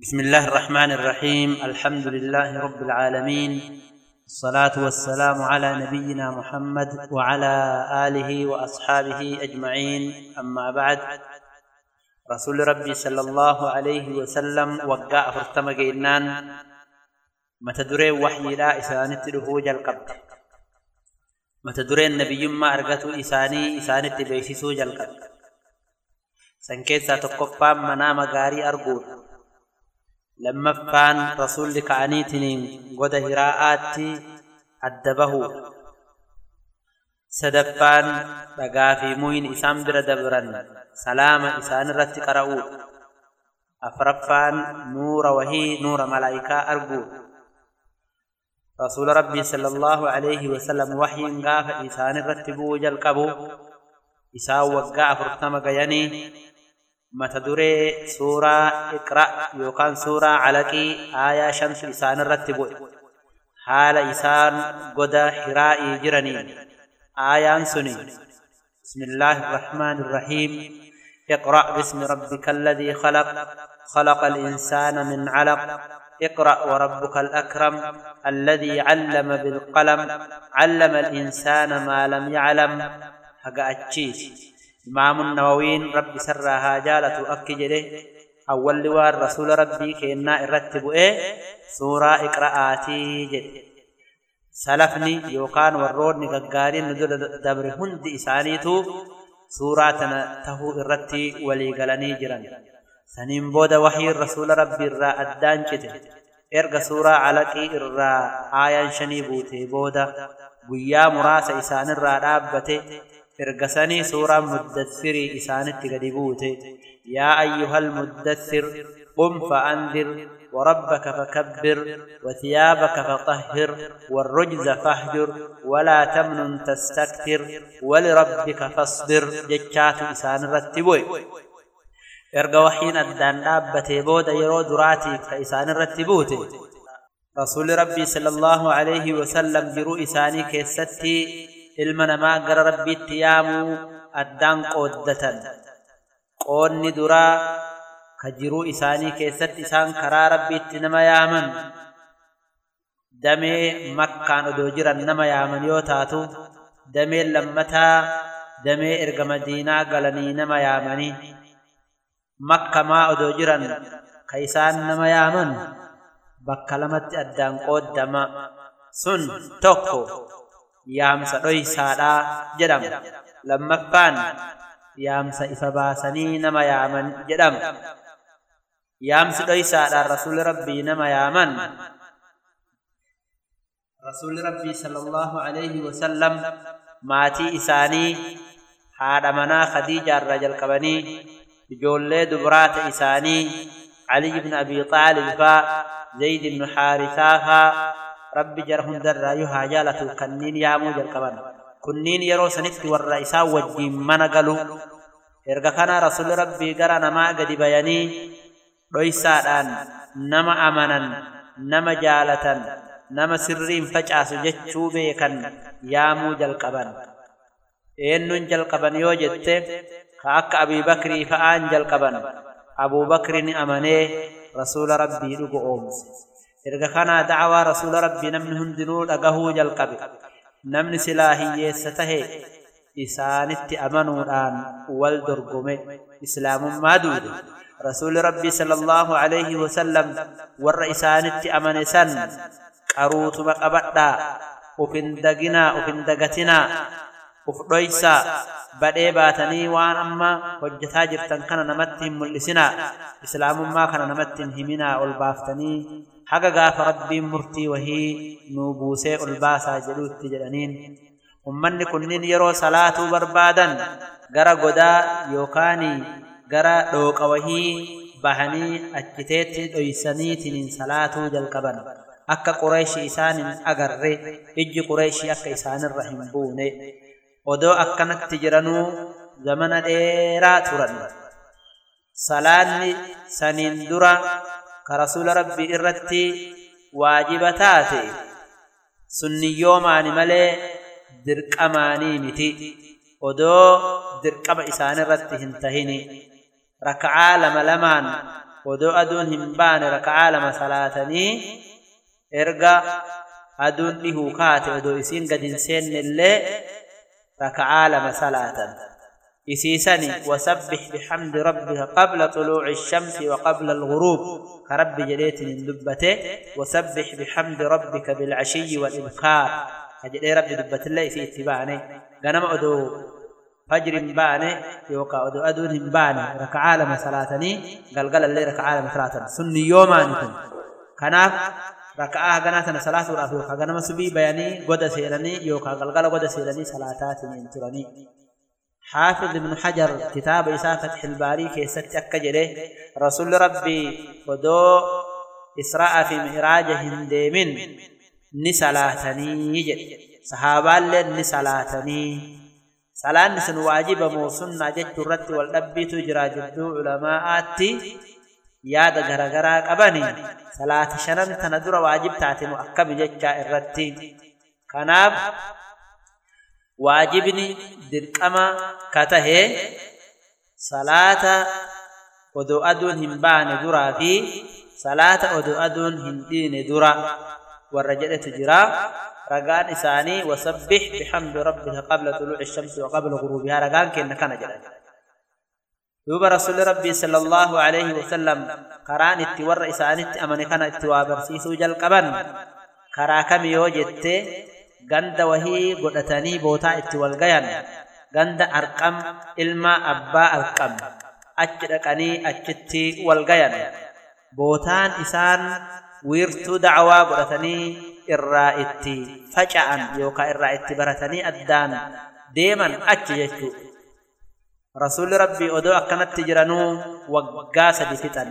بسم الله الرحمن الرحيم. الحمد لله رب العالمين. الصلاة والسلام على نبينا محمد وعلى آله وأصحابه أجمعين. أما بعد رسول ربي صلى الله عليه وسلم وقع فرتم جينان متدري وحي لا إسانة رهوج القبض متدري النبي ما أرغتو إساني إسانة بيسيسو جلقبض سنكيسا تقفى منام غاري أرغور لما فان رسول لكعنيتنين قد هراءات عدبه سدفان بغافي موين إسان بردبرن سلام إسان رت قرأو أفرفان نور وهي نور ملايكا أرقو رسول ربي صلى الله عليه وسلم وحي انقاف إسان رت بوجل كبو وقع فرطم قياني. Mata duree suuraa iqra yookaan suuraa calaqii aayaa shantu isaan irratti bu'e. Haala isaan goda hiraa'ii jiraniin aayaan suni. بسم الله الرحمن الرحيم اقرأ باسم ربك الذي خلق خلق الإنسان من علق اقرأ وربك الأكرم الذي علم بالقلم علم الإنسان ما لم يعلم هقا أتشيس إمام النووين ربي سرها جالة أكجده أول وار رسول ربي كينا إرتب إيه؟ سورة إقرآتي جد. سلفني يوكان ورودني ققارين ندل دبر هند إسانيتو. سورة تهو إرتي ولي قلني جران سنين بود وحي الرسول ربي الرا أدان جده إرغ سورة علقي الرا آيان شني بوتي بودا. ويا مراس إسان الرا إرقسني سورة مدثري إسانت قدبوت يا أيها المدثر قم فأنذر وربك فكبر وثيابك فطهر والرجز فاهجر ولا تمنن تستكثر ولربك فاصبر جتشات إسان رتبوي إرقى وحين أدان دابتي بود يرو دراتي فإسان رتبوتي رسول ربي صلى الله عليه وسلم جرو إساني كيستي ilma namaa gara rabbiitti yaamuu addaan qooddatan qoonni duraa ka jiruu isaanii keessatti isaan karaa rabbiitti nama yaaman damee makkaan odoo jiran nama yaaman yoo taatu dameen lammataa damee erga madiinaa galanii nama yaamanii makkamaa odoo jiran ka isaan nama yaaman bakka lamatti addaan qooddama sun tokko yaamsa dhoysaadhaa jedhama lammaffaan yaamsa ifa baasanii nama yaaman jedhama yaamsi dhoysaadhaan rasuuli rabbii nama yaaman rasuuli rabbii sallallahu alaihi wasallam maatii isaanii haadha manaa khadiijaarra jalqabanii ijoollee dubraata isaanii علي بن أبي طالب فا زيد بن حارثا فا rabbi jara hundarraa yoo haa jaalatu kanniin yaamuu jalqaban kunniin yeroo sanitti warra isaa wajjiin mana galu erga kana rasuli rabbii gara namaa gadi bayanii dhoysaadhaan nama amanan nama jaalatan nama sirriin facaasu jechuu beekan yaamuu jalqaban eenyuun jalqaban yoo jette ka akka abii bakrii fa'aan jalqaban abuu bakrin amanee rasula rabbii dhugu oomse ارغخانا دعوة رسول ربي نمن هندنور أغهو جلقب نمن سلاحي يستهي. إسان التأمنون آن والدرقم إسلام ما دود. رسول ربي صلى الله عليه وسلم والرئيسان التأمن سن وفين مقبطة. وفندقنا وفندقتنا وفضيسا بديباتني وان أما. وجتاجر تنقنا نمتهم ملسنا. إسلام ما كان نمتهم همنا والبافتني. Haga gaafa rabbiin murtii wahii nuu buusee ol baasaa jedhuutti jedhaniin ummanni kunniin yeroo salaatuu barbaadan gara godaa yookaan gara dhooqa wahii bahanii achiteetti dhoysaniitiin salaatuu jalqaban akka qureeshii isaan hin agarre ijji qureeshii akka isaanirra hin buune odoo akkanatti jiranuu zamana dheeraa turan salaanni saniin dura irratti waajiba taate sunniyoomaani malee dirqamaanii miti odoo dirqama isaan irratti hin tahini raka'aa lama lamaan ودو أدون همبان ركعة لما صلاتني إرقى أدون له كاتي ودو إسين قد إنسين اللي ركعة لما صلاتني إسيسني وسبح بحمد ربك قبل طلوع الشمس وقبل الغروب. كرب جليت من دبته وسبح بحمد ربك بالعشي والإبكار. أجل رب دبت الله في اتباعني غنم أدو فجر باني يوكا أدو أدو باني ركع عالم صلاتني قال اللي ركع عالم صلاتني. سني يومانكم كناف ركعة غناتنا صلاة ورافيوكا غنم سبي بياني قد سيرني قال قال قد سيرني صلاتاتي من حافظ ابن حجر كتاب إساء فتح الباري كيست أكجره رسول ربي ودو إسراء في مهراج هنديمن نسلاتني يجد صحابة لن نسلاتني. سلان نسن واجب موسن جد الرد والأبي تجرى جدو علماء آتي. ياد غرغرا قبني. صلاة شنن تندر واجب تاتي مؤكب ججا الرد كناب odoo aduun hin baane duraa fi salaata odoo aduun hin dhiine dura warra jedhetu jira ragaan isaanii wasabbih bihamdi rabbika qabla tuluuci shamsi wa qabla guruubihaa ragaan kenna kana jedhan دوب رسول ربي صلى الله عليه وسلم قران اتي ور اسانت امن كان اتي وابرسيسو جل قبن كرا كم يوجت ganda wahii godhatanii bootaa itti wal gayan ganda arqam ilma abbaa arqam achi dhaqanii achitti wal gayan bootaan isaan wiirtuu dacwaa godhatanii irraa itti faca'an yookaan irraa itti baratanii addaan deeman achi jechuu rasuulli rabbii odoo akkanatti jiranuu waggaa sadi fixan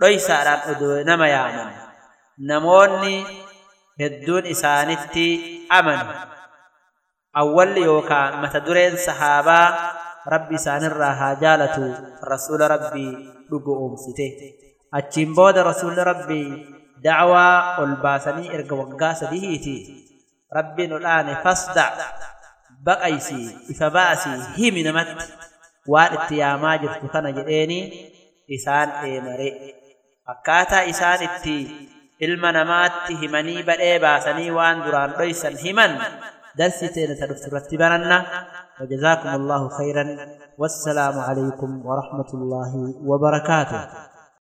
dhoysaadhaan odoo nama yaaman namoonni hedduun isaanitti amanu awwalli yookaan mata dureen sahaabaa rabbi isaanirraa haa jaalatu rasuula rabbii dhugu oomsite achiin booda rasuulli rabbii dacwaa ol baasanii erga waggaa sadihiiti rabbiin odhaane fasda baqaysi ifa baasii himi namatti waan itti yaamaa jirtu kana jedheeni isaan eemare akkaataa isaan itti ilma namaatti himanii badhee baasanii waan duraan dhoysan himan. درسي تينا تدفت برنا وجزاكم الله خيرا والسلام عليكم ورحمة الله وبركاته